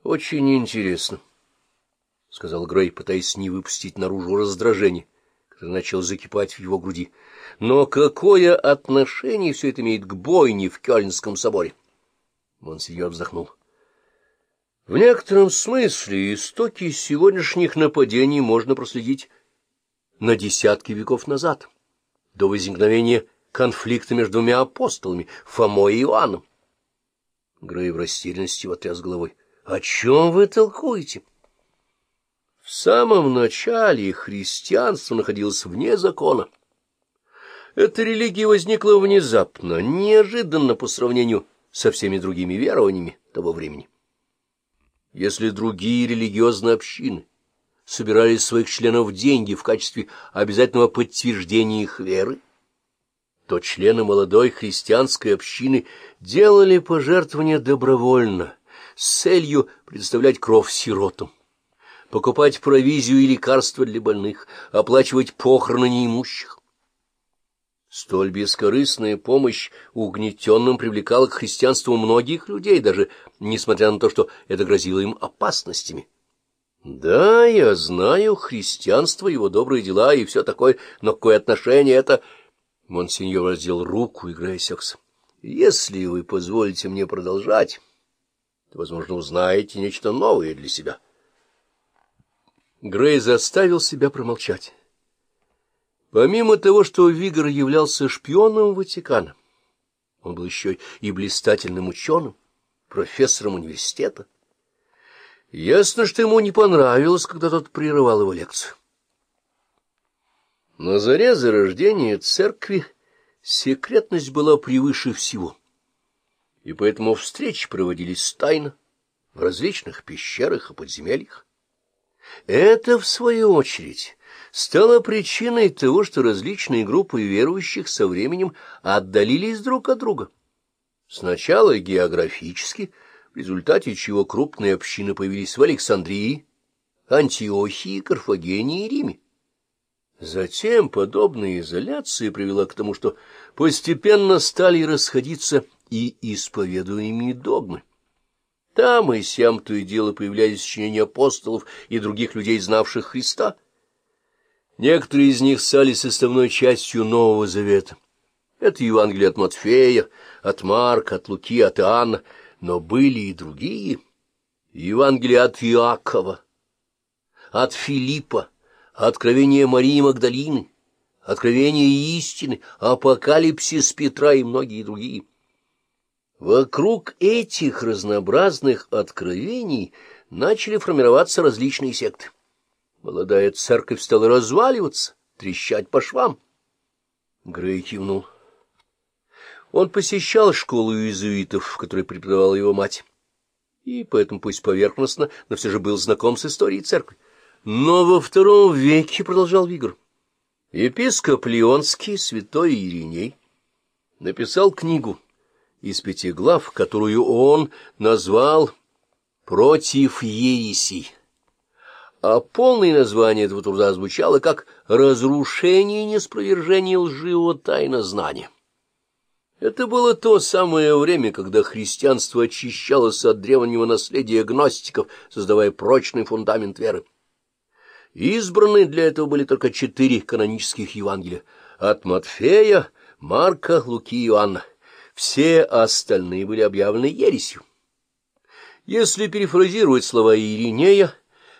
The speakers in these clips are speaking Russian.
— Очень интересно, — сказал Грей, пытаясь не выпустить наружу раздражение, которое начало закипать в его груди. — Но какое отношение все это имеет к бойне в Кёльнском соборе? Монсеньор вздохнул. — В некотором смысле истоки сегодняшних нападений можно проследить на десятки веков назад, до возникновения конфликта между двумя апостолами, Фомой и Иоанном. Грей в растерянности потряс головой. — О чем вы толкуете? В самом начале христианство находилось вне закона. Эта религия возникла внезапно, неожиданно по сравнению со всеми другими верованиями того времени. Если другие религиозные общины собирали своих членов деньги в качестве обязательного подтверждения их веры, то члены молодой христианской общины делали пожертвования добровольно, с целью предоставлять кровь сиротам, покупать провизию и лекарства для больных, оплачивать похороны неимущих. Столь бескорыстная помощь угнетенным привлекала к христианству многих людей, даже несмотря на то, что это грозило им опасностями. Да, я знаю христианство, его добрые дела и все такое, но какое отношение это... Монсеньор раздел руку, играя секс. Если вы позволите мне продолжать, то, возможно, узнаете нечто новое для себя. Грей заставил себя промолчать. Помимо того, что Вигор являлся шпионом Ватикана, он был еще и блистательным ученым, профессором университета. Ясно, что ему не понравилось, когда тот прерывал его лекцию. На заре зарождения церкви секретность была превыше всего, и поэтому встречи проводились тайно в различных пещерах и подземельях. Это, в свою очередь, стало причиной того, что различные группы верующих со временем отдалились друг от друга. Сначала географически, в результате чего крупные общины появились в Александрии, Антиохии, Карфагене и Риме. Затем подобная изоляция привела к тому, что постепенно стали расходиться и исповедуемые догмы. Там и сям то и дело появлялись сочинения апостолов и других людей, знавших Христа. Некоторые из них стали составной частью Нового Завета. Это Евангелие от Матфея, от Марка, от Луки, от Иоанна, но были и другие. Евангелие от Иакова, от Филиппа, Откровение Марии Магдалины, Откровение истины, Апокалипсис Петра и многие другие. Вокруг этих разнообразных откровений начали формироваться различные секты. Молодая церковь стала разваливаться, трещать по швам. Грей кивнул. Он посещал школу иезуитов, в которой преподавала его мать, и поэтому пусть поверхностно, но все же был знаком с историей церкви. Но во втором веке, — продолжал Вигр, — епископ Леонский, святой Ириней, написал книгу из пяти глав, которую он назвал «Против ересей». А полное название этого труда звучало как «Разрушение и неспровержение лживого тайнознания». Это было то самое время, когда христианство очищалось от древнего наследия гностиков, создавая прочный фундамент веры. Избраны для этого были только четыре канонических Евангелия — от Матфея, Марка, Луки и Иоанна. Все остальные были объявлены ересью. Если перефразировать слова Иринея,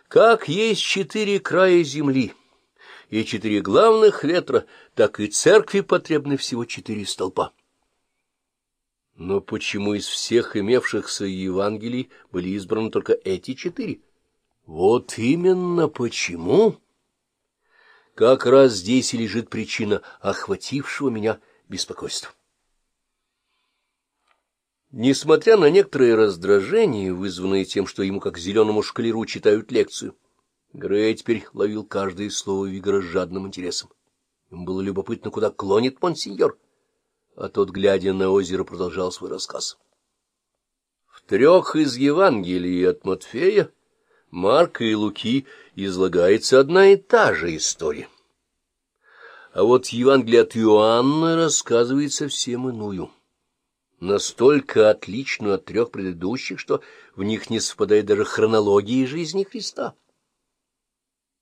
как есть четыре края земли и четыре главных ветра, так и церкви потребны всего четыре столпа. Но почему из всех имевшихся Евангелий были избраны только эти четыре? Вот именно почему. Как раз здесь и лежит причина охватившего меня беспокойства. Несмотря на некоторые раздражения, вызванные тем, что ему, как зеленому шкалеру, читают лекцию, Грей теперь ловил каждое слово Вигора с жадным интересом. Ему было любопытно, куда клонит монсеньор, а тот, глядя на озеро, продолжал свой рассказ. В трех из Евангелий от Матфея Марка и Луки излагается одна и та же история. А вот Евангелие от Иоанна рассказывает совсем иную. Настолько отличную от трех предыдущих, что в них не совпадает даже хронология жизни Христа.